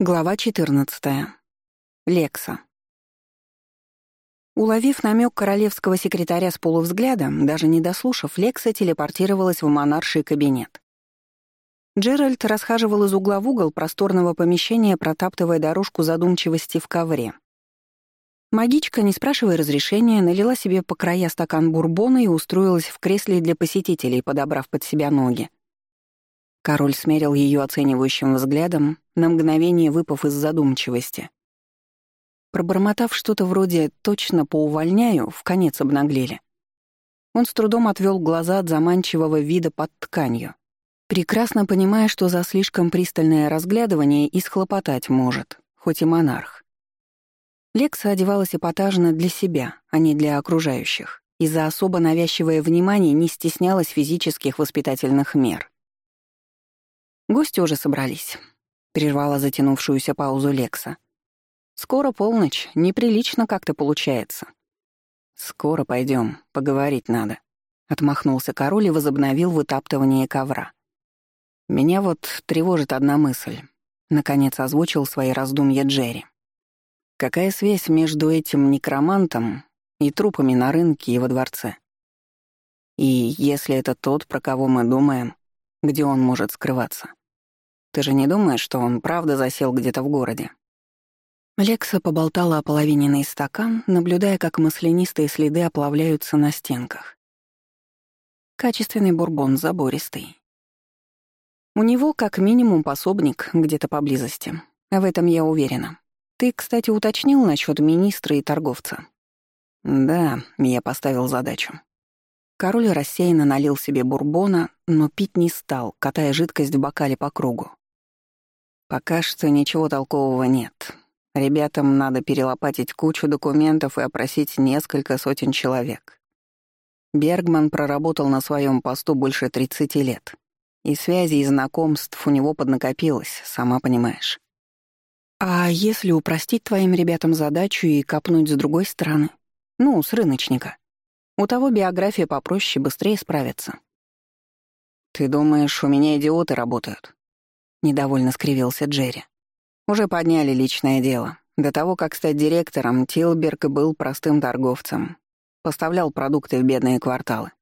Глава 14. Лекса. Уловив намек королевского секретаря с полувзгляда, даже не дослушав, Лекса телепортировалась в монарший кабинет. Джеральд расхаживал из угла в угол просторного помещения, протаптывая дорожку задумчивости в ковре. Магичка, не спрашивая разрешения, налила себе по края стакан бурбона и устроилась в кресле для посетителей, подобрав под себя ноги. Король смерил ее оценивающим взглядом, на мгновение выпав из задумчивости. Пробормотав что-то вроде «точно поувольняю», в конец обнаглели. Он с трудом отвел глаза от заманчивого вида под тканью, прекрасно понимая, что за слишком пристальное разглядывание и схлопотать может, хоть и монарх. Лекса одевалась эпатажно для себя, а не для окружающих, и за особо навязчивое внимание не стеснялась физических воспитательных мер. Гости уже собрались. Прервала затянувшуюся паузу Лекса. Скоро полночь, неприлично как-то получается. Скоро пойдем, поговорить надо. Отмахнулся король и возобновил вытаптывание ковра. Меня вот тревожит одна мысль. Наконец озвучил свои раздумья Джерри. Какая связь между этим некромантом и трупами на рынке и во дворце? И если это тот, про кого мы думаем, где он может скрываться. Ты же не думаешь, что он правда засел где-то в городе?» Лекса поболтала о половиненный стакан, наблюдая, как маслянистые следы оплавляются на стенках. Качественный бурбон, забористый. У него как минимум пособник где-то поблизости. В этом я уверена. Ты, кстати, уточнил насчет министра и торговца? Да, я поставил задачу. Король рассеянно налил себе бурбона, но пить не стал, катая жидкость в бокале по кругу. Пока что ничего толкового нет. Ребятам надо перелопатить кучу документов и опросить несколько сотен человек. Бергман проработал на своем посту больше 30 лет. И связей и знакомств у него поднакопилось, сама понимаешь. А если упростить твоим ребятам задачу и копнуть с другой стороны? Ну, с рыночника. У того биография попроще, быстрее справится. «Ты думаешь, у меня идиоты работают?» Недовольно скривился Джерри. Уже подняли личное дело. До того, как стать директором, Тилберг был простым торговцем. Поставлял продукты в бедные кварталы.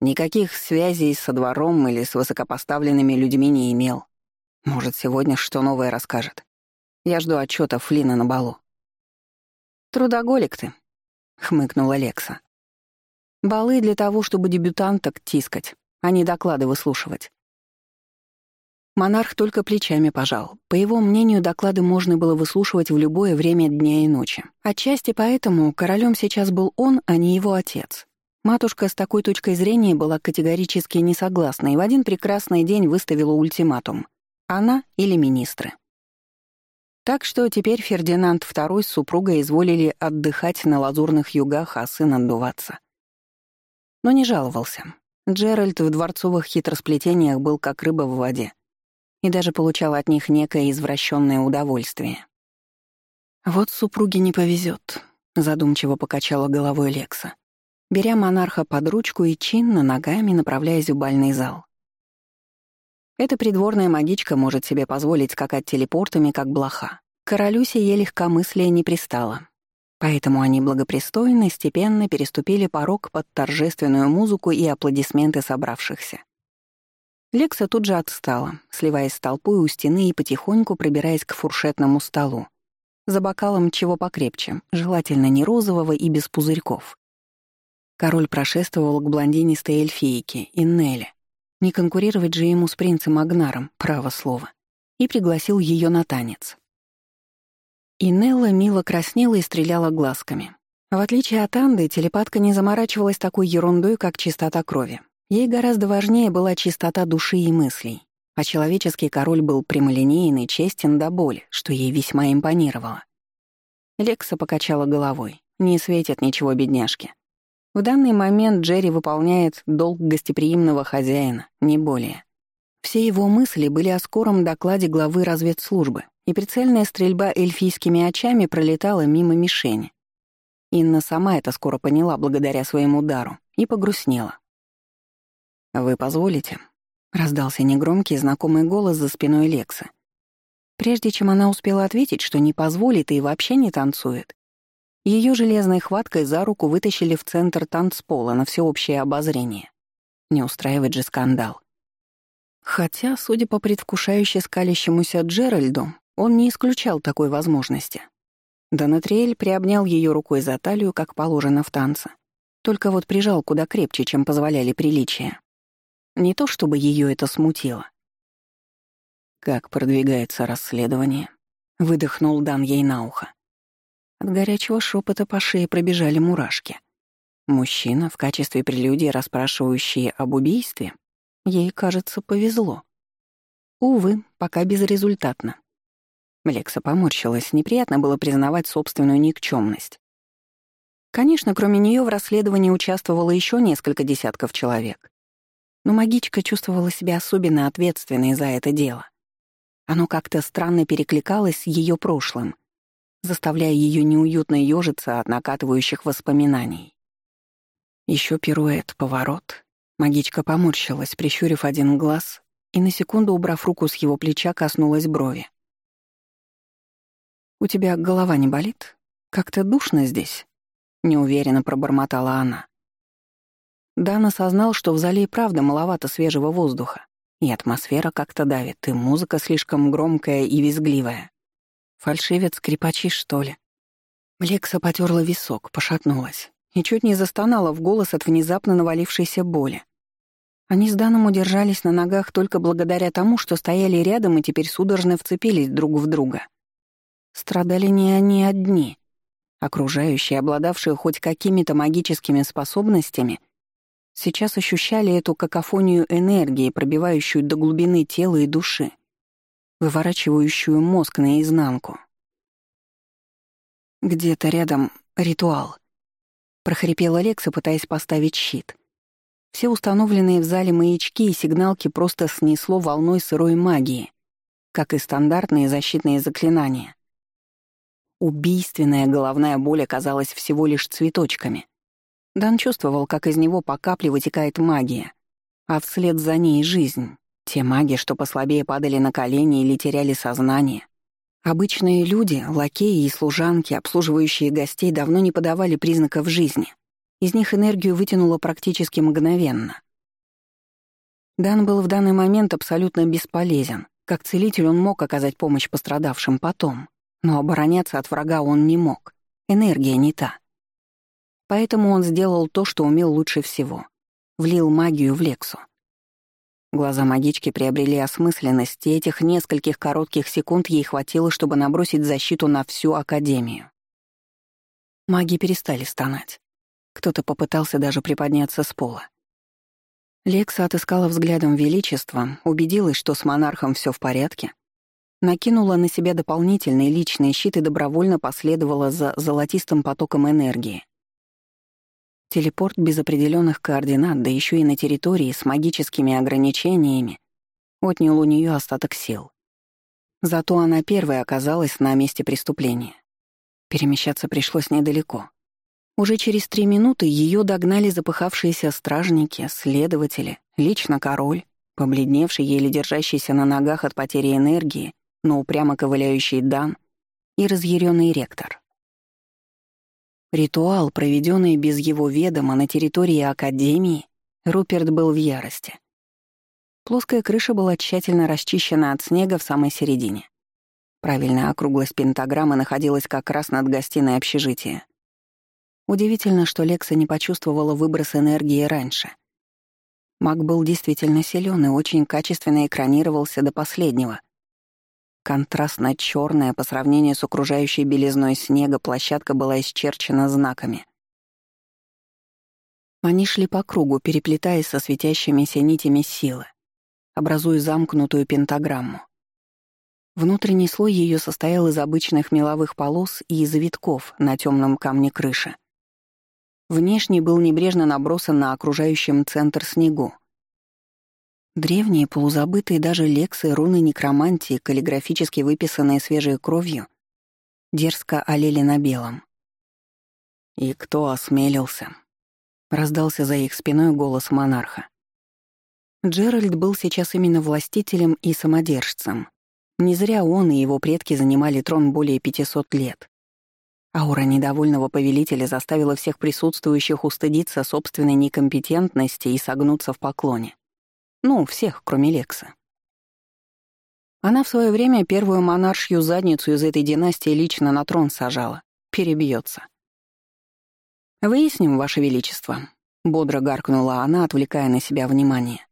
Никаких связей со двором или с высокопоставленными людьми не имел. Может, сегодня что новое расскажет. Я жду отчета Флина на балу. «Трудоголик ты», — хмыкнула Лекса. Балы для того, чтобы дебютанток тискать, а не доклады выслушивать. Монарх только плечами пожал. По его мнению, доклады можно было выслушивать в любое время дня и ночи. Отчасти поэтому королем сейчас был он, а не его отец. Матушка с такой точкой зрения была категорически не согласна и в один прекрасный день выставила ультиматум. Она или министры. Так что теперь Фердинанд II с супругой изволили отдыхать на лазурных югах, а сын отдуваться но не жаловался. Джеральд в дворцовых хитросплетениях был как рыба в воде и даже получал от них некое извращенное удовольствие. «Вот супруге не повезет, задумчиво покачала головой Лекса, беря монарха под ручку и чинно ногами направляясь в бальный зал. Эта придворная магичка может себе позволить скакать телепортами, как блоха. Королю сие легкомыслие не пристало. Поэтому они благопристойно, степенно переступили порог под торжественную музыку и аплодисменты собравшихся. Лекса тут же отстала, сливаясь с толпой у стены и потихоньку пробираясь к фуршетному столу. За бокалом чего покрепче, желательно не розового и без пузырьков. Король прошествовал к блондинистой эльфийке, Иннеле. Не конкурировать же ему с принцем Агнаром, право слово. И пригласил ее на танец. И Нелла мило краснела и стреляла глазками. В отличие от Анды, телепатка не заморачивалась такой ерундой, как чистота крови. Ей гораздо важнее была чистота души и мыслей. А человеческий король был прямолинейный, честен до боли, что ей весьма импонировало. Лекса покачала головой. Не светит ничего бедняжке. В данный момент Джерри выполняет долг гостеприимного хозяина, не более. Все его мысли были о скором докладе главы разведслужбы, и прицельная стрельба эльфийскими очами пролетала мимо мишени. Инна сама это скоро поняла благодаря своему удару и погрустнела. «Вы позволите?» — раздался негромкий знакомый голос за спиной Лекса. Прежде чем она успела ответить, что не позволит и вообще не танцует, ее железной хваткой за руку вытащили в центр танцпола на всеобщее обозрение. Не устраивать же скандал. Хотя, судя по предвкушающе скалящемуся Джеральду, он не исключал такой возможности. Донатриэль приобнял ее рукой за талию, как положено в танце. Только вот прижал куда крепче, чем позволяли приличия. Не то чтобы ее это смутило. «Как продвигается расследование?» — выдохнул Дан ей на ухо. От горячего шепота по шее пробежали мурашки. Мужчина, в качестве прелюдии расспрашивающий об убийстве, ей, кажется, повезло. Увы, пока безрезультатно. Лекса поморщилась, неприятно было признавать собственную никчемность. Конечно, кроме нее в расследовании участвовало еще несколько десятков человек. Но магичка чувствовала себя особенно ответственной за это дело. Оно как-то странно перекликалось с ее прошлым, заставляя ее неуютно ежиться от накатывающих воспоминаний. Еще пируэт, поворот. Магичка поморщилась, прищурив один глаз, и на секунду, убрав руку с его плеча, коснулась брови. «У тебя голова не болит? Как-то душно здесь?» — неуверенно пробормотала она. Дан осознал, что в зале и правда маловато свежего воздуха. И атмосфера как-то давит, и музыка слишком громкая и визгливая. Фальшивец скрипачи, что ли? Лекса потерла висок, пошатнулась и чуть не застонала в голос от внезапно навалившейся боли. Они с Даном удержались на ногах только благодаря тому, что стояли рядом и теперь судорожно вцепились друг в друга. Страдали не они одни. Окружающие, обладавшие хоть какими-то магическими способностями, сейчас ощущали эту какофонию энергии, пробивающую до глубины тела и души, выворачивающую мозг наизнанку. Где-то рядом ритуал. Прохрипела Лекса, пытаясь поставить щит. Все установленные в зале маячки и сигналки просто снесло волной сырой магии, как и стандартные защитные заклинания. Убийственная головная боль оказалась всего лишь цветочками. Дан чувствовал, как из него по капле вытекает магия, а вслед за ней — жизнь. Те маги, что послабее падали на колени или теряли сознание. Обычные люди, лакеи и служанки, обслуживающие гостей, давно не подавали признаков жизни. Из них энергию вытянуло практически мгновенно. Дан был в данный момент абсолютно бесполезен. Как целитель он мог оказать помощь пострадавшим потом, но обороняться от врага он не мог. Энергия не та. Поэтому он сделал то, что умел лучше всего. Влил магию в Лексу. Глаза магички приобрели осмысленность, и этих нескольких коротких секунд ей хватило, чтобы набросить защиту на всю Академию. Маги перестали стонать. Кто-то попытался даже приподняться с пола. Лекса отыскала взглядом величества, убедилась, что с монархом все в порядке, накинула на себя дополнительный личный щит и добровольно последовала за золотистым потоком энергии. Телепорт без определенных координат, да еще и на территории с магическими ограничениями, отнял у нее остаток сил. Зато она первой оказалась на месте преступления. Перемещаться пришлось недалеко. Уже через три минуты ее догнали запыхавшиеся стражники, следователи, лично король, побледневший, еле держащийся на ногах от потери энергии, но упрямо ковыляющий Дан и разъяренный ректор. Ритуал, проведенный без его ведома на территории Академии, Руперт был в ярости. Плоская крыша была тщательно расчищена от снега в самой середине. Правильная округлость пентаграммы находилась как раз над гостиной общежития. Удивительно, что Лекса не почувствовала выброс энергии раньше. Маг был действительно силен и очень качественно экранировался до последнего. Контрастно черная по сравнению с окружающей белизной снега площадка была исчерчена знаками. Они шли по кругу, переплетаясь со светящимися нитями силы, образуя замкнутую пентаграмму. Внутренний слой ее состоял из обычных меловых полос и завитков на темном камне крыши. Внешний был небрежно набросан на окружающем центр снегу. Древние, полузабытые даже лексы, руны некромантии, каллиграфически выписанные свежей кровью, дерзко олели на белом. «И кто осмелился?» — раздался за их спиной голос монарха. Джеральд был сейчас именно властителем и самодержцем. Не зря он и его предки занимали трон более 500 лет. Аура недовольного повелителя заставила всех присутствующих устыдиться собственной некомпетентности и согнуться в поклоне. Ну, всех, кроме Лекса. Она в свое время первую монаршью задницу из этой династии лично на трон сажала. Перебьется. «Выясним, Ваше Величество», — бодро гаркнула она, отвлекая на себя внимание.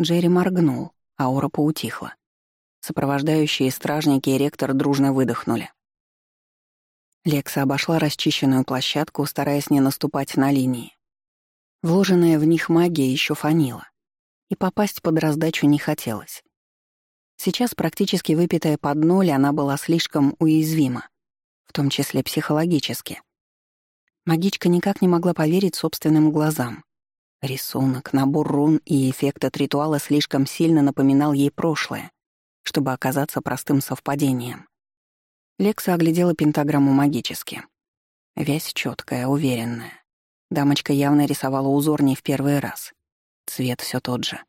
Джерри моргнул, аура поутихла. Сопровождающие стражники и ректор дружно выдохнули. Лекса обошла расчищенную площадку, стараясь не наступать на линии. Вложенная в них магия еще фанила, и попасть под раздачу не хотелось. Сейчас, практически выпитая под ноль, она была слишком уязвима, в том числе психологически. Магичка никак не могла поверить собственным глазам. Рисунок, набор рун и эффект от ритуала слишком сильно напоминал ей прошлое, чтобы оказаться простым совпадением. Лекса оглядела пентаграмму магически. Вязь четкая, уверенная. Дамочка явно рисовала узор не в первый раз. Цвет все тот же.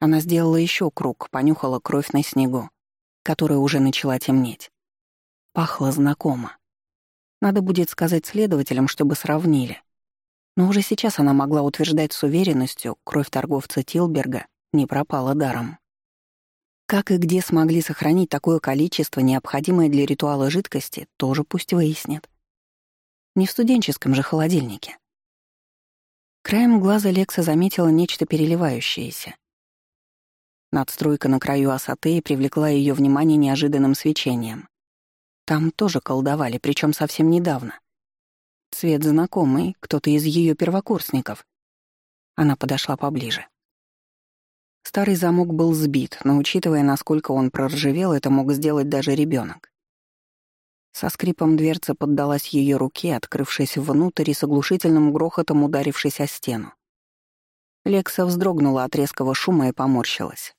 Она сделала еще круг, понюхала кровь на снегу, которая уже начала темнеть. Пахло знакомо. Надо будет сказать следователям, чтобы сравнили. Но уже сейчас она могла утверждать с уверенностью, кровь торговца Тилберга не пропала даром. Как и где смогли сохранить такое количество, необходимое для ритуала жидкости, тоже пусть выяснят. Не в студенческом же холодильнике. Краем глаза Лекса заметила нечто переливающееся. Надстройка на краю осоты привлекла ее внимание неожиданным свечением. Там тоже колдовали, причем совсем недавно. Цвет знакомый, кто-то из ее первокурсников. Она подошла поближе. Старый замок был сбит, но учитывая, насколько он проржавел, это мог сделать даже ребенок. Со скрипом дверца поддалась ее руке, открывшись внутрь и с оглушительным грохотом ударившись о стену. Лекса вздрогнула от резкого шума и поморщилась.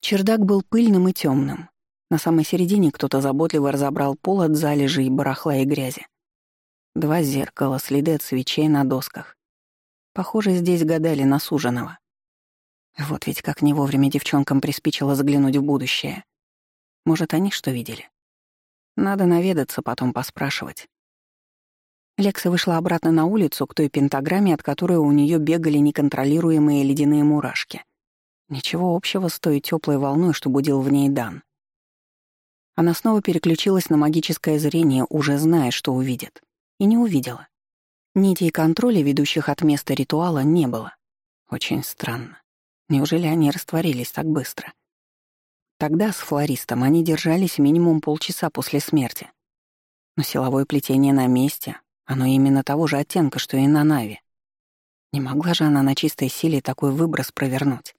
Чердак был пыльным и темным. На самой середине кто-то заботливо разобрал пол от залежей, барахла и грязи. Два зеркала, следы от свечей на досках. Похоже, здесь гадали на суженого. Вот ведь как не вовремя девчонкам приспичило заглянуть в будущее. Может, они что видели? Надо наведаться, потом поспрашивать. Лекса вышла обратно на улицу к той пентаграмме, от которой у нее бегали неконтролируемые ледяные мурашки. Ничего общего с той теплой волной, что будил в ней Дан. Она снова переключилась на магическое зрение, уже зная, что увидит. И не увидела. Нитей контроля, ведущих от места ритуала, не было. Очень странно. Неужели они растворились так быстро? Тогда с флористом они держались минимум полчаса после смерти. Но силовое плетение на месте, оно именно того же оттенка, что и на Наве. Не могла же она на чистой силе такой выброс провернуть.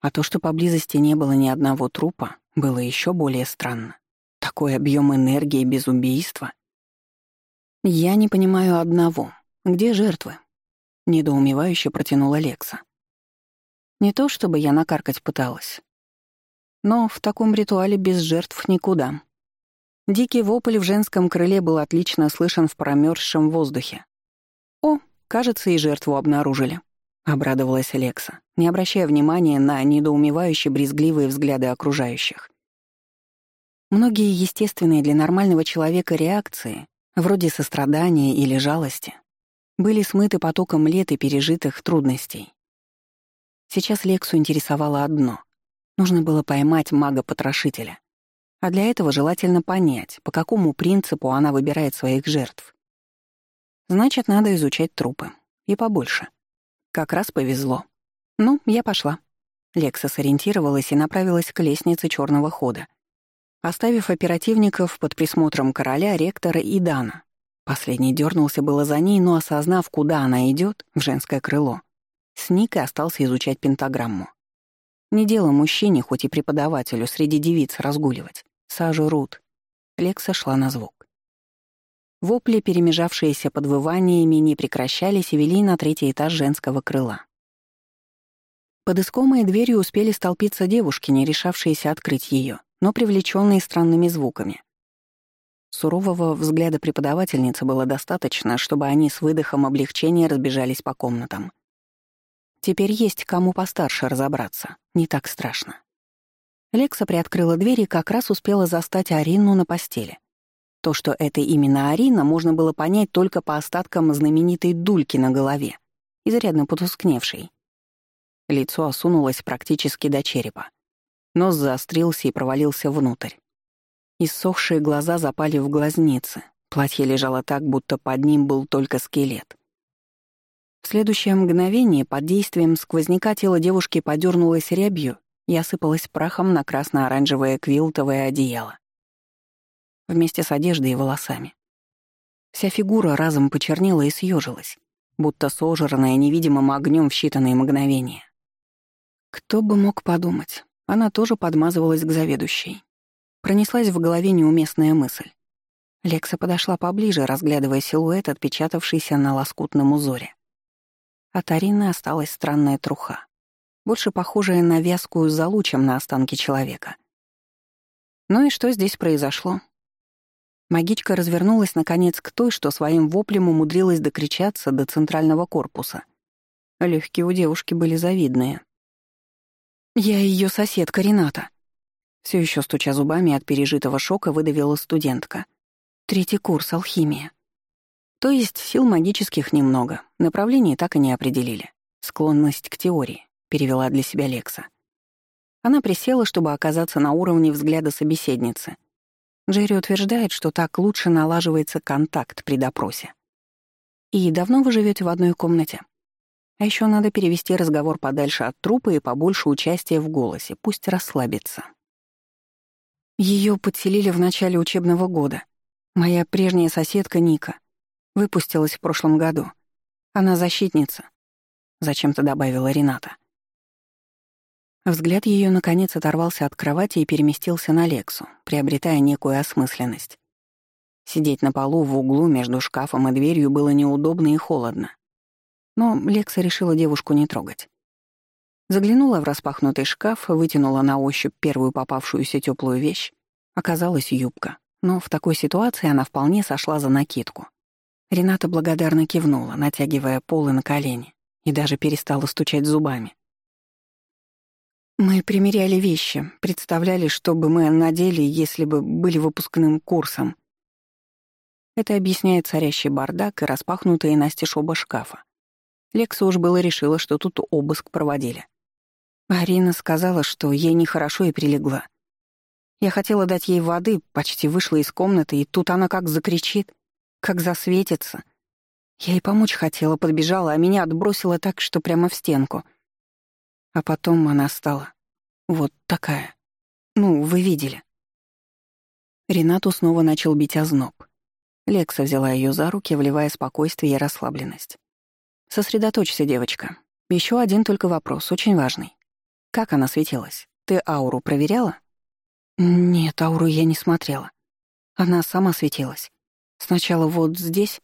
А то, что поблизости не было ни одного трупа, было еще более странно. Такой объем энергии без убийства. «Я не понимаю одного. Где жертвы?» — недоумевающе протянула Лекса. Не то чтобы я накаркать пыталась. Но в таком ритуале без жертв никуда. Дикий вопль в женском крыле был отлично слышен в промерзшем воздухе. «О, кажется, и жертву обнаружили», — обрадовалась Алекса, не обращая внимания на недоумевающие брезгливые взгляды окружающих. Многие естественные для нормального человека реакции, вроде сострадания или жалости, были смыты потоком лет и пережитых трудностей. Сейчас Лексу интересовало одно. Нужно было поймать мага-потрошителя. А для этого желательно понять, по какому принципу она выбирает своих жертв. Значит, надо изучать трупы. И побольше. Как раз повезло. Ну, я пошла. Лекса сориентировалась и направилась к лестнице черного хода, оставив оперативников под присмотром короля, ректора и Дана. Последний дернулся было за ней, но, осознав, куда она идет, в женское крыло, Сник и остался изучать пентаграмму. Не дело мужчине, хоть и преподавателю, среди девиц разгуливать. Сажу Рут. Лекса шла на звук. Вопли, перемежавшиеся подвываниями, не прекращались и вели на третий этаж женского крыла. Под искомой дверью успели столпиться девушки, не решавшиеся открыть ее, но привлеченные странными звуками. Сурового взгляда преподавательницы было достаточно, чтобы они с выдохом облегчения разбежались по комнатам. Теперь есть кому постарше разобраться, не так страшно. Лекса приоткрыла дверь и как раз успела застать Арину на постели. То, что это именно Арина, можно было понять только по остаткам знаменитой дульки на голове, изрядно потускневшей. Лицо осунулось практически до черепа. Нос заострился и провалился внутрь. Иссохшие глаза запали в глазницы. Платье лежало так, будто под ним был только скелет. В следующее мгновение под действием сквозняка тело девушки подернулось рябью и осыпалась прахом на красно-оранжевое квилтовое одеяло. Вместе с одеждой и волосами. Вся фигура разом почернела и съежилась, будто сожранная невидимым огнем в считанные мгновения. Кто бы мог подумать, она тоже подмазывалась к заведующей. Пронеслась в голове неуместная мысль. Лекса подошла поближе, разглядывая силуэт, отпечатавшийся на лоскутном узоре. От Арины осталась странная труха больше похожая на вязкую залу, чем на останки человека. Ну и что здесь произошло? Магичка развернулась, наконец, к той, что своим воплем умудрилась докричаться до центрального корпуса. Легкие у девушки были завидные. «Я ее соседка Рената», все еще стуча зубами от пережитого шока, выдавила студентка. Третий курс, алхимия. То есть сил магических немного, направление так и не определили. Склонность к теории. — перевела для себя Лекса. Она присела, чтобы оказаться на уровне взгляда собеседницы. Джерри утверждает, что так лучше налаживается контакт при допросе. «И давно вы живете в одной комнате?» А еще надо перевести разговор подальше от трупа и побольше участия в голосе, пусть расслабится. Ее подселили в начале учебного года. Моя прежняя соседка Ника выпустилась в прошлом году. Она защитница, зачем-то добавила Рената. Взгляд ее наконец оторвался от кровати и переместился на Лексу, приобретая некую осмысленность. Сидеть на полу в углу между шкафом и дверью было неудобно и холодно. Но Лекса решила девушку не трогать. Заглянула в распахнутый шкаф, вытянула на ощупь первую попавшуюся теплую вещь. Оказалась юбка, но в такой ситуации она вполне сошла за накидку. Рената благодарно кивнула, натягивая полы на колени, и даже перестала стучать зубами. Мы примеряли вещи, представляли, что бы мы надели, если бы были выпускным курсом. Это объясняет царящий бардак и распахнутые настежь оба шкафа. Лекса уж было решила, что тут обыск проводили. Арина сказала, что ей нехорошо и прилегла. Я хотела дать ей воды, почти вышла из комнаты, и тут она как закричит, как засветится. Я ей помочь хотела, подбежала, а меня отбросила так, что прямо в стенку — а потом она стала вот такая. Ну, вы видели. Ренату снова начал бить озноб. Лекса взяла ее за руки, вливая спокойствие и расслабленность. «Сосредоточься, девочка. Еще один только вопрос, очень важный. Как она светилась? Ты ауру проверяла?» «Нет, ауру я не смотрела. Она сама светилась. Сначала вот здесь...»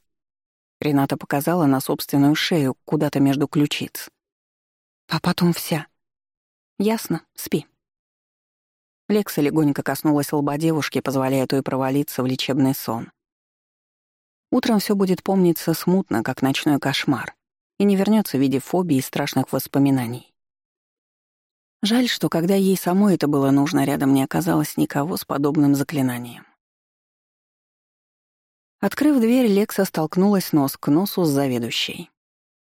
Рената показала на собственную шею, куда-то между ключиц. А потом вся. Ясно, спи. Лекса легонько коснулась лба девушки, позволяя той провалиться в лечебный сон. Утром все будет помниться смутно, как ночной кошмар, и не вернется в виде фобии и страшных воспоминаний. Жаль, что когда ей самой это было нужно, рядом не оказалось никого с подобным заклинанием. Открыв дверь, Лекса столкнулась нос к носу с заведующей.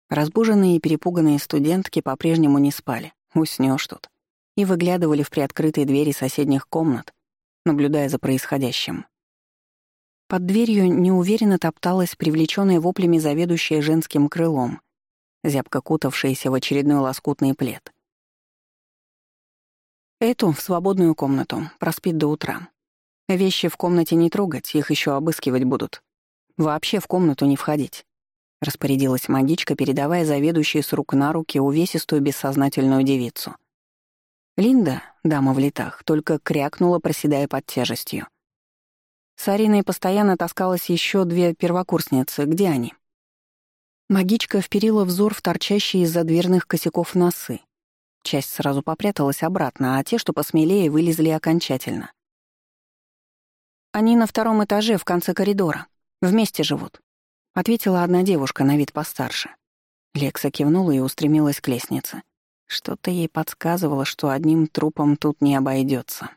Разбуженные и перепуганные студентки по-прежнему не спали, уснёшь тут, и выглядывали в приоткрытые двери соседних комнат, наблюдая за происходящим. Под дверью неуверенно топталась привлечённая воплями заведующая женским крылом, зябко кутавшаяся в очередной лоскутный плед. Эту в свободную комнату, проспит до утра. Вещи в комнате не трогать, их ещё обыскивать будут. Вообще в комнату не входить. — распорядилась магичка, передавая заведующей с рук на руки увесистую бессознательную девицу. Линда, дама в летах, только крякнула, проседая под тяжестью. С Ариной постоянно таскалась еще две первокурсницы. Где они? Магичка вперила взор в торчащие из-за дверных косяков носы. Часть сразу попряталась обратно, а те, что посмелее, вылезли окончательно. «Они на втором этаже, в конце коридора. Вместе живут», ответила одна девушка на вид постарше. Лекса кивнула и устремилась к лестнице. Что-то ей подсказывало, что одним трупом тут не обойдется.